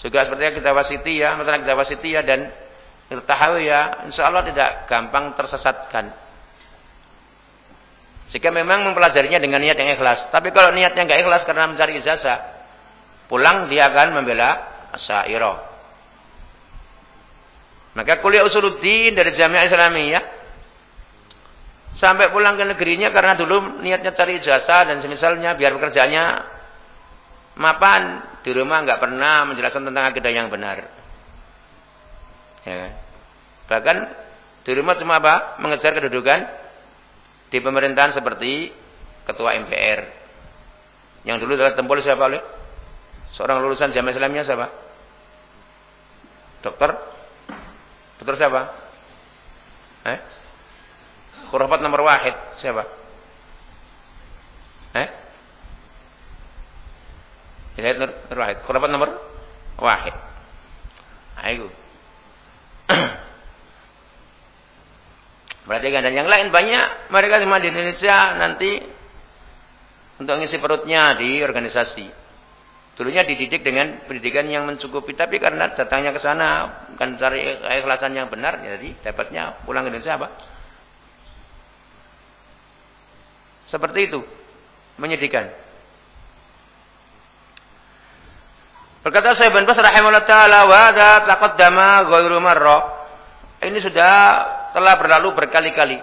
Juga seperti kitab Wasitiyah, masalah kitab Wasitiyah dan kitab Tahawiyah, insya Allah tidak gampang tersesatkan. Jika memang mempelajarinya dengan niat yang ikhlas. Tapi kalau niatnya nggak ikhlas karena mencari ijazah, pulang dia akan membela asyairah. Maka kuliah usuluddin dari Jamiah Islamiyah sampai pulang ke negerinya karena dulu niatnya cari ijazah dan semisalnya biar pekerjaannya mapan di rumah nggak pernah menjelaskan tentang akidah yang benar. Ya. Bahkan di rumah cuma apa? Mengejar kedudukan di pemerintahan seperti ketua MPR. Yang dulu adalah tempol siapa oleh? Seorang lulusan Jamiah Islamiyah siapa? Dokter Betul siapa? Eh? Khurafat nomor wahid siapa? Eh? Hidayat nur, nur wahid. Khurafat nomor wahid. Ayo. Berarti kan dan yang lain banyak mereka di Indonesia nanti untuk ngisi perutnya di organisasi. Dulunya dididik dengan pendidikan yang mencukupi, tapi karena datangnya ke sana bukan cari keikhlasan yang benar, jadi dapatnya pulang ke Indonesia apa? Seperti itu, menyedihkan. Berkata saya bin Bas rahimahullah taala wa hadza taqaddama ghairu marra. Ini sudah telah berlalu berkali-kali.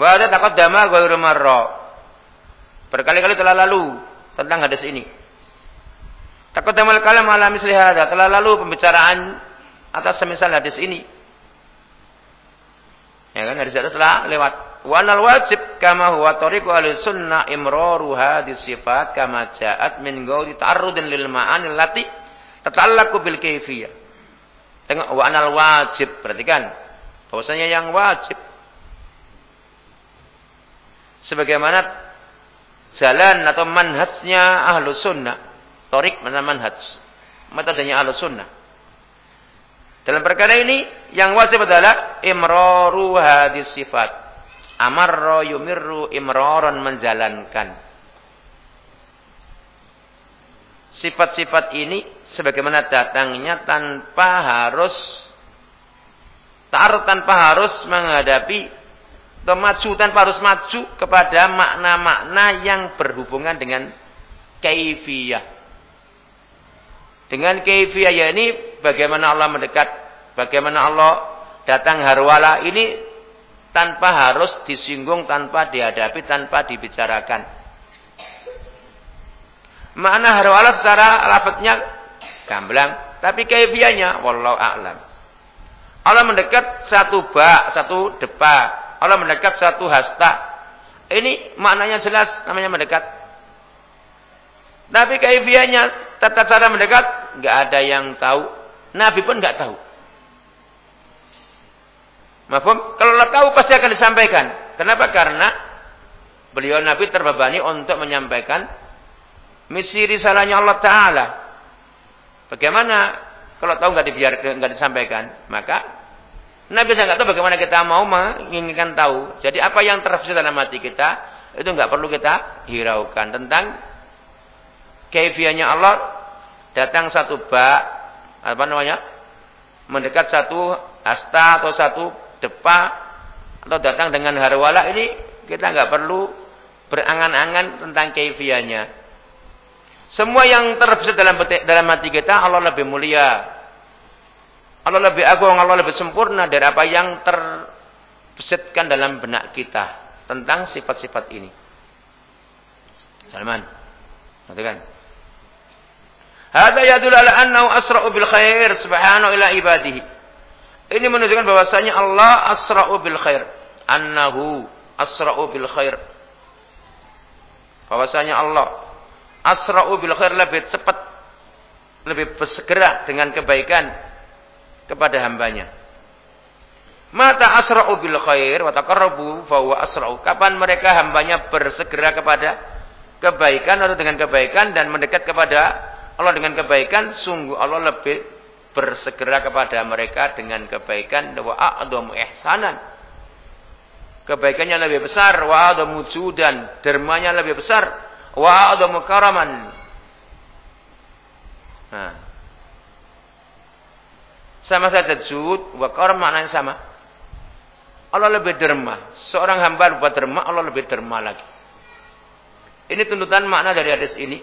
Wa hadza taqaddama ghairu marra. Berkali-kali telah lalu tentang hadis ini. Taqaddamal kalam ala misli hadza. Telah lalu pembicaraan atas semisal hadis ini. Ya kan hadis itu telah lewat. Wa anal wajib kama huwa tariqu ahli sunnah imraru hadis sifat kama ja'at min ghairi ta'arrudin lil ma'ani allati tata'allaqu bil kayfiyah. Tengok wa anal wajib, perhatikan. Bahwasanya yang wajib sebagaimana jalan atau manhajnya ahlu sunnah. Torik mana manhaj. Metodenya ahlu sunnah. Dalam perkara ini yang wajib adalah imroru hadis sifat. Amarro yumirru imroron menjalankan. Sifat-sifat ini sebagaimana datangnya tanpa harus taruh tanpa harus menghadapi atau maju tanpa harus maju kepada makna-makna yang berhubungan dengan kaifiyah. Dengan kaifiyah ya ini bagaimana Allah mendekat, bagaimana Allah datang harwala ini tanpa harus disinggung, tanpa dihadapi, tanpa dibicarakan. Makna harwala secara lafadznya gamblang, tapi kaifiyahnya wallahu a'lam. Allah mendekat satu ba, satu depa. Allah mendekat satu hasta. Ini maknanya jelas namanya mendekat. Tapi kaifiyahnya tata cara mendekat nggak ada yang tahu. Nabi pun nggak tahu. Mafhum? Kalau Allah tahu pasti akan disampaikan. Kenapa? Karena beliau Nabi terbebani untuk menyampaikan misi risalahnya Allah Taala. Bagaimana kalau tahu nggak dibiarkan, nggak disampaikan, maka Nabi saya nggak tahu bagaimana kita mau menginginkan tahu. Jadi apa yang terfisir dalam hati kita itu nggak perlu kita hiraukan tentang kaifiahnya Allah datang satu bak apa namanya mendekat satu asta atau satu depa atau datang dengan harwala ini kita nggak perlu berangan-angan tentang kaifiahnya. Semua yang terbesit dalam dalam hati kita Allah lebih mulia. Allah lebih agung, Allah lebih sempurna dari apa yang terbesitkan dalam benak kita tentang sifat-sifat ini. Salman. Perhatikan. Hada yadul ala annahu asra'u bil khair subhanahu ila ibadihi. Ini menunjukkan bahwasanya Allah asra'u bil khair. Annahu asra'u bil khair. Bahwasanya Allah asra'u bil khair lebih cepat lebih bersegera dengan kebaikan kepada hambanya. Mata asra'u bil khair wa taqarrabu fa huwa asra'u. Kapan mereka hambanya bersegera kepada kebaikan atau dengan kebaikan dan mendekat kepada Allah dengan kebaikan, sungguh Allah lebih bersegera kepada mereka dengan kebaikan wa a'dhamu ihsanan. Kebaikannya lebih besar wa a'dhamu judan, dermanya lebih besar wa a'dhamu karaman. Nah. Sama saja jud wa karam maknanya sama. Allah lebih derma. Seorang hamba buat derma, Allah lebih derma lagi. Ini tuntutan makna dari hadis ini.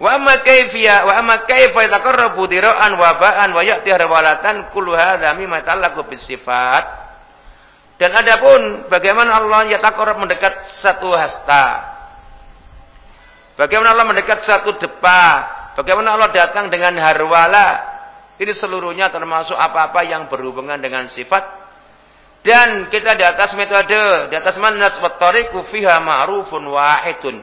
Wa amma kaifiya wa amma kaifa yataqarrabu dira'an wa ba'an wa ya'ti harwalatan kullu hadza mimma ta'allaqu bisifat. Dan adapun bagaimana Allah yataqarrab mendekat satu hasta. Bagaimana Allah mendekat satu depa. Bagaimana Allah datang dengan harwala. Ini seluruhnya termasuk apa-apa yang berhubungan dengan sifat. Dan kita di atas metode, di atas manhaj wa tariqu fiha ma'rufun wahidun.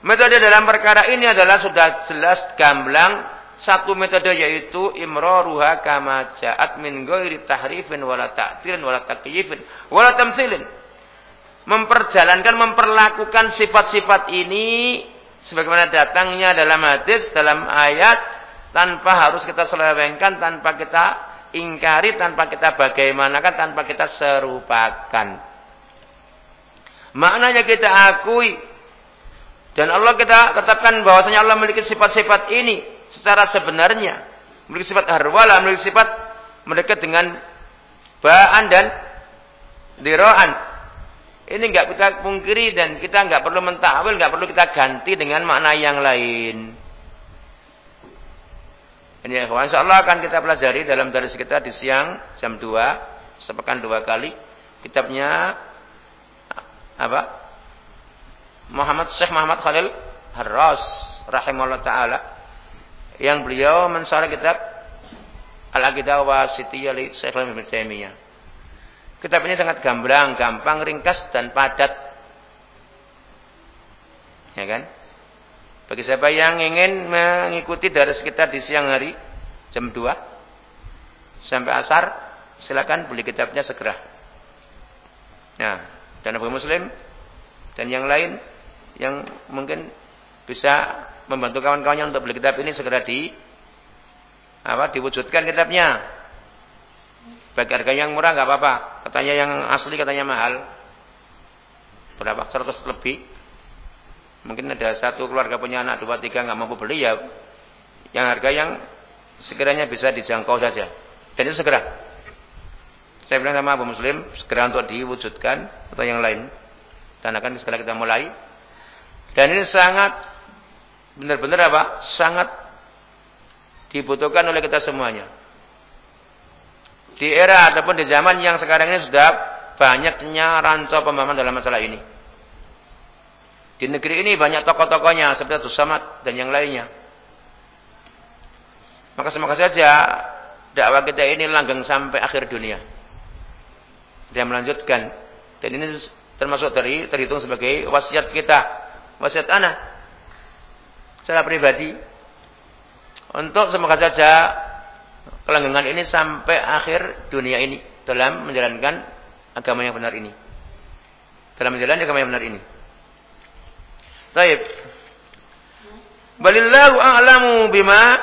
Metode dalam perkara ini adalah sudah jelas gamblang satu metode yaitu imraruha kama ja'at min ghairi tahrifin wala ta'tilin wala takyifin wala tamtsilin. Memperjalankan memperlakukan sifat-sifat ini sebagaimana datangnya dalam hadis, dalam ayat tanpa harus kita selewengkan, tanpa kita ingkari, tanpa kita bagaimanakan, tanpa kita serupakan. Maknanya kita akui dan Allah kita katakan bahwasanya Allah memiliki sifat-sifat ini secara sebenarnya. Memiliki sifat harwala, memiliki sifat mendekat dengan ba'an dan diro'an. Ini enggak kita pungkiri dan kita enggak perlu mentawil, enggak perlu kita ganti dengan makna yang lain. Ini ya, insya Allah akan kita pelajari dalam dari kita di siang jam 2, sepekan dua kali. Kitabnya apa? Muhammad Syekh Muhammad Khalil Harras rahimahullah taala yang beliau mensarah kitab Al-Aqidah Wasitiyah li Syekh Ibnu Taimiyah. Kitab ini sangat gamblang, gampang, ringkas dan padat. Ya kan? Bagi siapa yang ingin mengikuti dari sekitar di siang hari jam 2 sampai asar, silakan beli kitabnya segera. Nah, dan Abu Muslim dan yang lain yang mungkin bisa membantu kawan-kawannya untuk beli kitab ini segera di apa diwujudkan kitabnya. Bagi harga yang murah nggak apa-apa. Katanya yang asli katanya mahal. Berapa? 100 lebih. Mungkin ada satu keluarga punya anak dua tiga nggak mampu beli ya. Yang harga yang sekiranya bisa dijangkau saja. Dan itu segera. Saya bilang sama Abu Muslim, segera untuk diwujudkan atau yang lain. Dan akan segera kita mulai. Dan ini sangat benar-benar apa? Sangat dibutuhkan oleh kita semuanya. Di era ataupun di zaman yang sekarang ini sudah banyaknya rancau pemahaman dalam masalah ini. Di negeri ini banyak tokoh-tokohnya seperti Abdul Samad dan yang lainnya. Maka semoga saja dakwah kita ini langgeng sampai akhir dunia. Dia melanjutkan. Dan ini termasuk dari terhitung sebagai wasiat kita, wasiat anak. Secara pribadi untuk semoga saja kelanggengan ini sampai akhir dunia ini dalam menjalankan agama yang benar ini. Dalam menjalankan agama yang benar ini. Baik. Balillahu a'lamu bima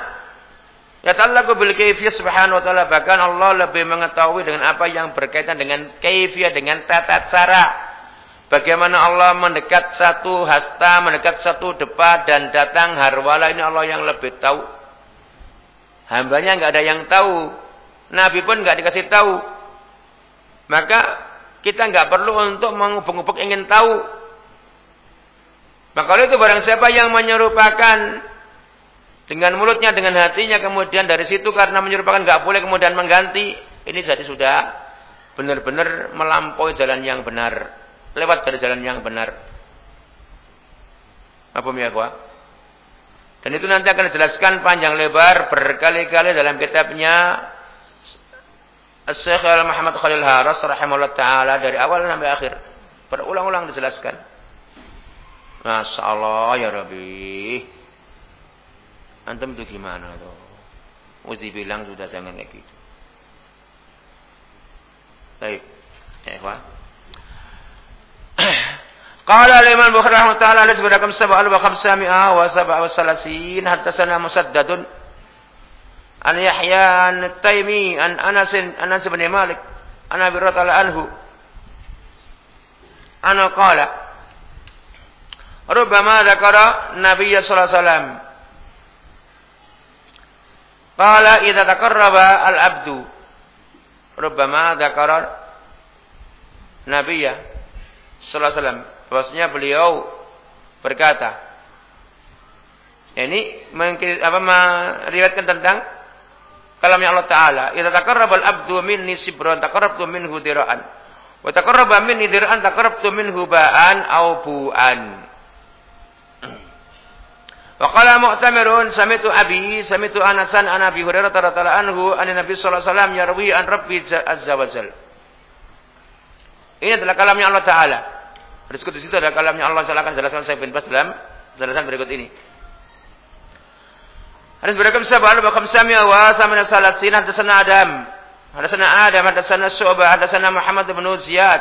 yata'allaqu bil kayfiyah subhanahu wa ta'ala. Bahkan Allah lebih mengetahui dengan apa yang berkaitan dengan kayfiyah, dengan tata cara. Bagaimana Allah mendekat satu hasta, mendekat satu depan dan datang harwala ini Allah yang lebih tahu. Hambanya nggak ada yang tahu. Nabi pun nggak dikasih tahu. Maka kita nggak perlu untuk mengubuk-ubuk ingin tahu. Maka kalau itu barang siapa yang menyerupakan dengan mulutnya, dengan hatinya, kemudian dari situ karena menyerupakan nggak boleh kemudian mengganti, ini jadi sudah benar-benar melampaui jalan yang benar, lewat dari jalan yang benar. Apa ya, kuah? Dan itu nanti akan dijelaskan panjang lebar berkali-kali dalam kitabnya Syekh Muhammad Khalil Haras rahimahullah taala dari awal sampai akhir. Berulang-ulang dijelaskan. Masya Allah ya Rabbi. Antum itu gimana tuh? Uzi bilang sudah jangan kayak gitu. Baik. Ya. Qala al-Imam Bukhari rahimahullah alaihi wa sab'a wa khamsami'a wa sab'a wa salasin hatta sana musaddadun an Yahya an-Taimi an Anas Anas bin Malik an Abi Radhiyallahu anhu ana qala Rubbama dzakara Nabi sallallahu alaihi wasallam. Qala idza taqarraba al-abdu. Rubbama dzakara Nabi sallallahu alaihi wasallam. Bahwasanya beliau berkata ini apa meriwayatkan tentang kalamnya Allah Taala. Idza al-abdu minni sibran taqarrabtu minhu dira'an. Wa taqarraba minni dira'an taqarrabtu minhu ba'an au bu'an. Wa qala Mu'tamirun samitu Abi samitu Anasan an Abi Hurairah radhiyallahu anhu an Nabi sallallahu alaihi wasallam yarwi an Rabbi azza wa jal. Ini adalah kalamnya Allah taala. Disebut di situ ada kalamnya Allah taala akan jelaskan saya bin Bas dalam jelasan berikut ini. Hadis berikut sabal wa khamsamia wa samana salasin hadatsana Adam. Hadatsana Adam, hadatsana Syu'bah, hadatsana Muhammad bin Ziyad.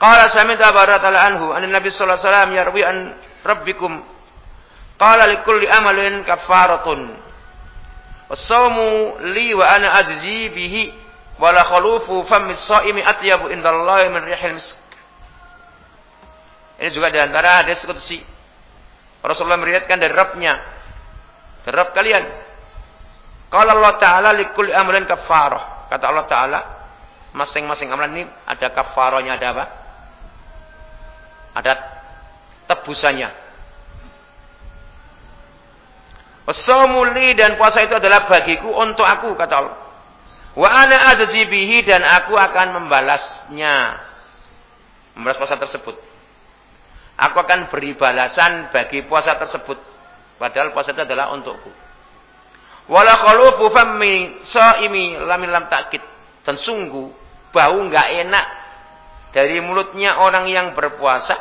Qala sami'tu Abu anhu an Nabi sallallahu alaihi wasallam yarwi an rabbikum Qala likulli amalin kafaratun. Wasawmu li wa ana azzi bihi wa la khalufu fammi shaimi atyabu indallahi min rihil misk. Ini juga di antara hadis qudsi. Rasulullah meriwayatkan dari Rabbnya. Dari Rabb kalian. Qala Allah Ta'ala likulli amalin kafarah. Kata Allah Ta'ala, masing-masing amalan ini ada kafarahnya, ada apa? Ada tebusannya. Wasomuli dan puasa itu adalah bagiku untuk aku kata Allah. Wa ana bihi dan aku akan membalasnya. Membalas puasa tersebut. Aku akan beri balasan bagi puasa tersebut. Padahal puasa itu adalah untukku. Wala khalufu fammi saimi lamin lam takit. Dan sungguh bau enggak enak dari mulutnya orang yang berpuasa.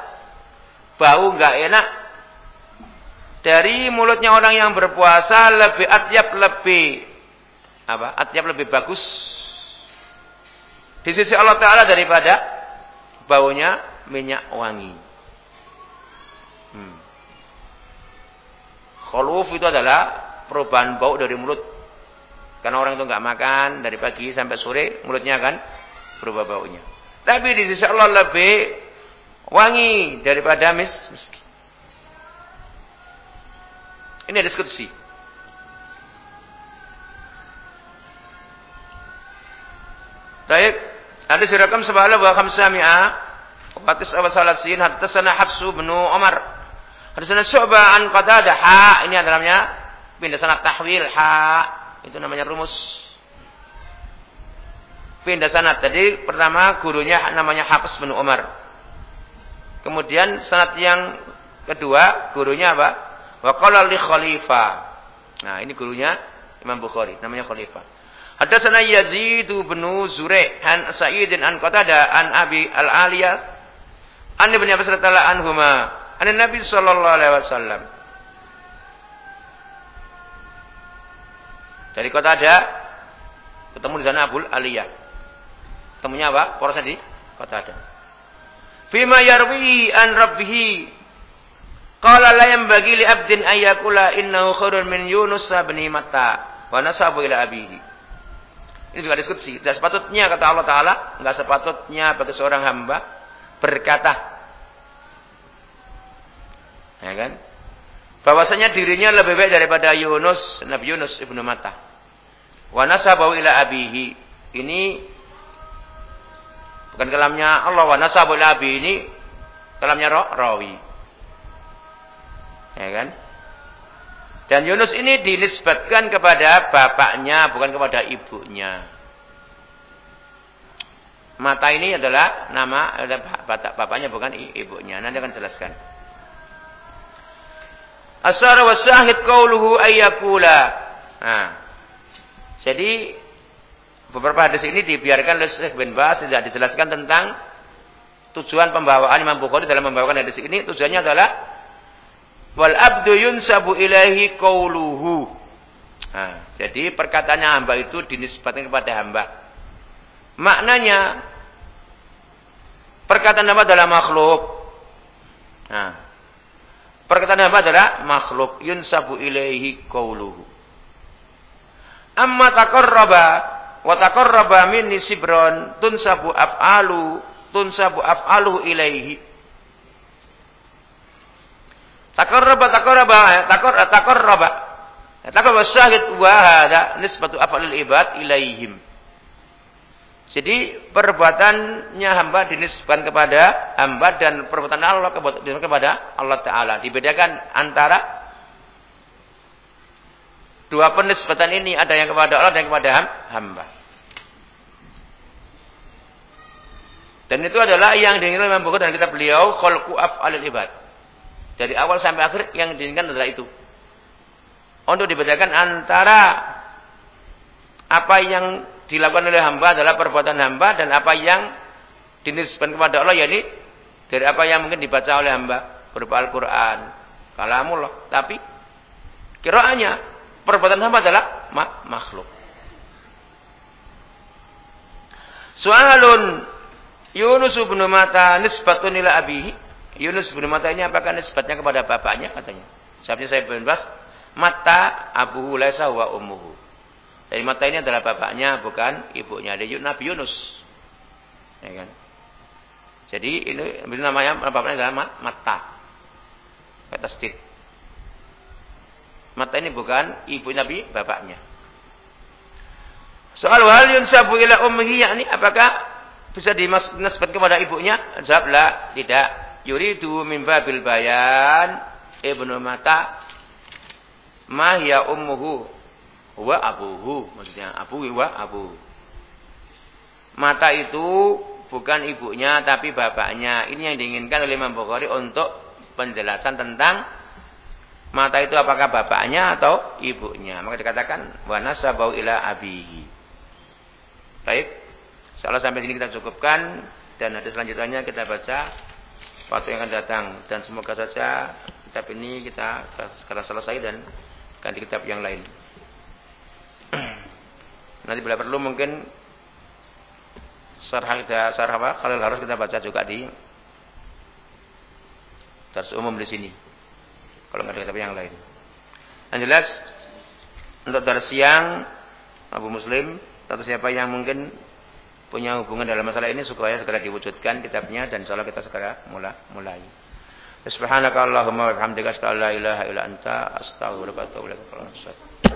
Bau enggak enak dari mulutnya orang yang berpuasa lebih atyab lebih apa? Atyab lebih bagus di sisi Allah Taala daripada baunya minyak wangi. Hmm. Khuluf itu adalah perubahan bau dari mulut. Karena orang itu nggak makan dari pagi sampai sore, mulutnya kan berubah baunya. Tapi di sisi Allah lebih wangi daripada mis miski. Ini diskusi. Baik, ada sirakam sebahala wa khamsa mi'a wa tis'a wa salasin sana Hafsu bin Umar. sana Syu'bah an Qatadah ha ini adalah pindah sana tahwil ha itu namanya rumus pindah sanat. Jadi pertama gurunya namanya Hafiz bin Umar. Kemudian sanat yang kedua gurunya apa? Wa qala li khalifah. Nah, ini gurunya Imam Bukhari, namanya khalifah. Hadatsana Yazid bin Zurayh an Sa'id an Qatada an Abi Al-Aliyah an Ibnu Abbas radhiyallahu anhuma an Nabi sallallahu alaihi wasallam. Dari Qatada ketemu di sana Abu Aliyah. Temunya apa? Porosnya di kota ada. Fima yarwi an rabbihi. Qala la bagi li abdin ayyakula innahu khairun min Yunus bin Matta wa nasabu ila abihi. Ini juga diskusi. Tidak sepatutnya kata Allah Taala, enggak sepatutnya bagi seorang hamba berkata, ya kan? Bahwasanya dirinya lebih baik daripada Yunus, Nabi Yunus ibnu Matta. Wa nasabu ila abihi. Ini Bukan kalamnya Allah wa nasabul abi ini kalamnya rawi. Ya kan? Dan Yunus ini dinisbatkan kepada bapaknya, bukan kepada ibunya. Mata ini adalah nama bapaknya, bukan ibunya. Nanti akan jelaskan. Asar wa sahid qawluhu ayyakula. Nah, jadi Beberapa hadis ini dibiarkan oleh Syekh bin Bas tidak dijelaskan tentang tujuan pembawaan Imam Bukhari dalam membawakan hadis ini tujuannya adalah wal abdu yunsabu ilahi qauluhu. Nah, jadi perkataannya hamba itu dinisbatkan kepada hamba. Maknanya perkataan hamba adalah makhluk. Nah, perkataan hamba adalah makhluk yunsabu ilaihi qauluhu. Amma taqarraba wa taqarraba minni sibron tunsabu af'alu tunsabu af'aluhu ilaihi taqarraba taqarraba taqar taqarraba taqarraba syahid wa hada nisbatu af'alil ibad ilaihim jadi perbuatannya hamba dinisbahkan kepada hamba dan perbuatan Allah kepada Allah Ta'ala. Dibedakan antara Dua penisbatan ini ada yang kepada Allah dan kepada hamba. Dan itu adalah yang diinginkan Imam dan kita beliau khalqu af'alil ibad. Dari awal sampai akhir yang diinginkan adalah itu. Untuk dibedakan antara apa yang dilakukan oleh hamba adalah perbuatan hamba dan apa yang dinisbahkan kepada Allah yakni dari apa yang mungkin dibaca oleh hamba berupa Al-Qur'an, kalamullah. Tapi kiraannya perbuatan hamba adalah makhluk. Soalun Yunus bin Mata nisbatun ila abihi. Yunus bin Mata ini apakah nisbatnya kepada bapaknya katanya? Sabnya saya bebas. Mata abuhu laisa wa ummuhu. Jadi mata ini adalah bapaknya bukan ibunya. Ada Nabi Yunus. Ya kan? Jadi ini namanya bapaknya adalah mata. Kata stit. Mata ini bukan ibu Nabi, bapaknya. Soal hal yang sabu ila ummihi yakni apakah bisa dinasbat kepada ibunya? Jawab la, tidak. Yuridu min babil bayan ibnu mata ma hiya ummuhu wa abuhu. Maksudnya abu wa abu. Mata itu bukan ibunya tapi bapaknya. Ini yang diinginkan oleh Imam Bukhari untuk penjelasan tentang Mata itu apakah bapaknya atau ibunya? Maka dikatakan wa nasabau ila abihi. Baik. Salah sampai sini kita cukupkan dan ada selanjutnya kita baca waktu yang akan datang dan semoga saja kitab ini kita sekarang selesai dan ganti kitab yang lain. Nanti bila perlu mungkin sarah kita sarah apa? Kalau harus kita baca juga di dars umum di sini. Kalau nggak ada kitab yang lain. Yang jelas untuk dari siang Abu Muslim atau siapa yang mungkin punya hubungan dalam masalah ini supaya segera diwujudkan kitabnya dan insyaallah kita segera mulai. mulai. Subhanakallahumma wa bihamdika asyhadu an la ilaha illa anta astaghfiruka wa atubu ilaik.